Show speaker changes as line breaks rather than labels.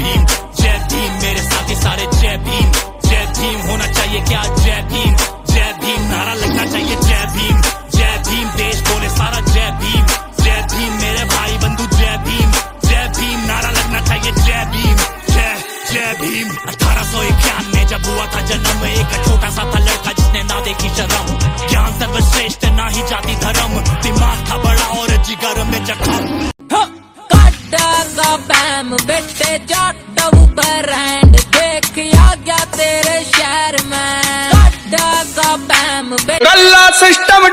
भीम जय भीम मेरे साथी सारे जय भीम जय भीम होना चाहिए क्या जय भीम जय भीम नारा लगना चाहिए जय भीम जय भीम देश बोले सारा जय भीम जय भीम मेरे भाई बंधु जय भीम जय भीम नारा लगना चाहिए जय भीम जय जय भीम अठारह सौ इक्यानवे जब हुआ था जन्म एक छोटा सा था लड़का जिसने ना देखी शर्म ज्ञान सर्वश्रेष्ठ ना ही जाति धर्म दिमाग था बड़ा और जिगर में जख्म
ਦਾ ਬੈਮ ਬੇਟੇ ਜੱਟ ਉਹ ਬ੍ਰਾਂਡ ਦੇਖ ਆ ਗਿਆ ਤੇਰੇ ਸ਼ਹਿਰ ਮੈਂ। ਕੱਡਾ ਦਾ ਬੈਮ
ਗੱਲਾ ਸਿਸਟਮ